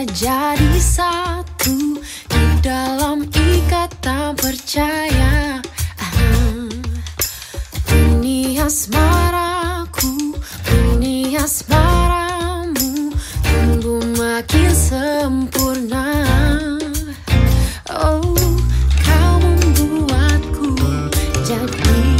jadi satu di dalam ikatan percaya. Ah, Ini asmaraku, ini asmaramu tumbuh makin sempurna. Oh, kau membuatku jadi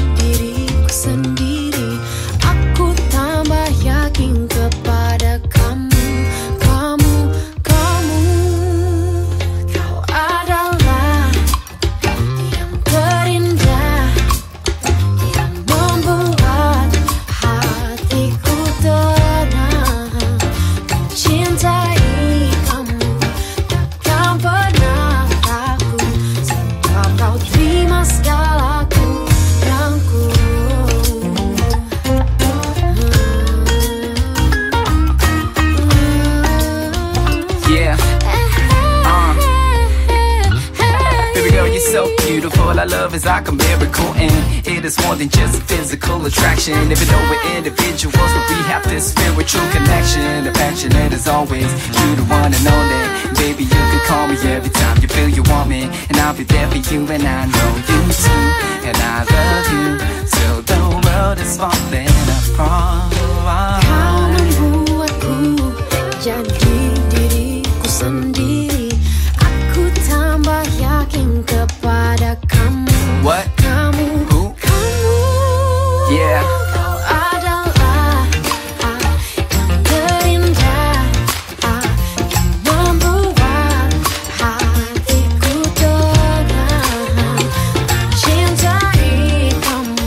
love is like a miracle, and it is more than just a physical attraction. Even though we're individuals, but we have this spiritual connection. the Affectionate as always, you the one and only. Baby, you can call me every time you feel you want me, and I'll be there for you, and I know you too. And I love you till the world is falling apart. Membuatku jadi. What? Kamu, Who? kamu. Yeah. Kau adalah ah, yang terindah, ah, yang membuat hatiku tenang. Kamu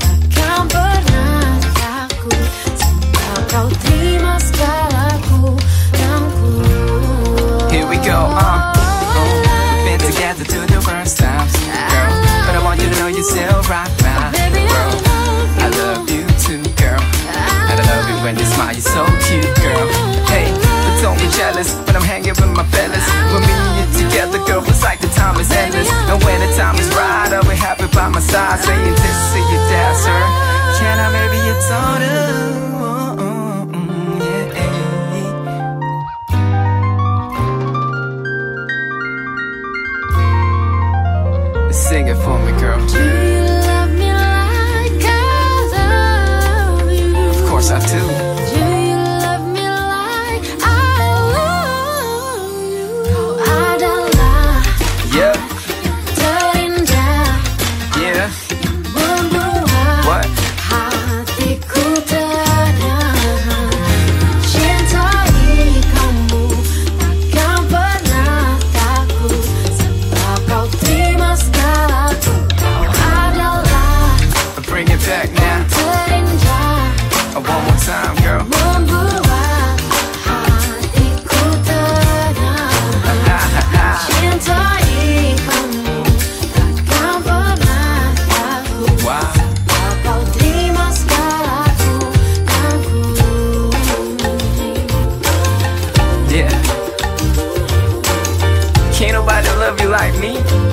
takkan pernah takut kau terima segala kurangku. Here we go, uh. We've been together through the worst times, right now, Baby, I girl. love I love you too, girl. And I love you when you smile, you're so cute, girl. Hey, but don't be jealous when I'm hanging with my fellas. When me and you together, girl, it's like the time is endless. And when the time is right, I'll be happy by my side, saying this to your dad, sir. Can I maybe your daughter? What? Like me.